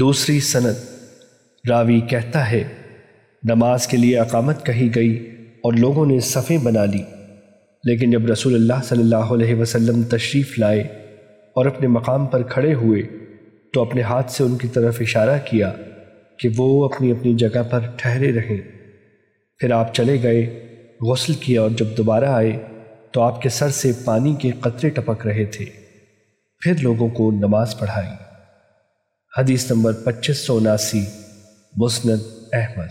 دوسری سند۔ راوی کہتا ہے، نماز کے لیے اقامت کہی گئی اور لوگوں نے صفیں بنا لی۔ لیکن جب رسول اللہ صلی اللہ علیہ وسلم تشریف لائے اور اپنے مقام پر کھڑے ہوئے، تو اپنے ہاتھ سے ان کی طرف اشارہ کیا کہ وہ اپنی اپنی جگہ پر ٹھہرے رہیں۔ پھر آپ چلے گئے، غسل کیا اور جب دوبارہ آئے، تو آپ کے سر سے پانی کے قطرے ٹپک رہے تھے۔ پھر لوگوں کو نماز پڑھائی۔ حدیث نمبر پچیس سو اناسی مسند احمد۔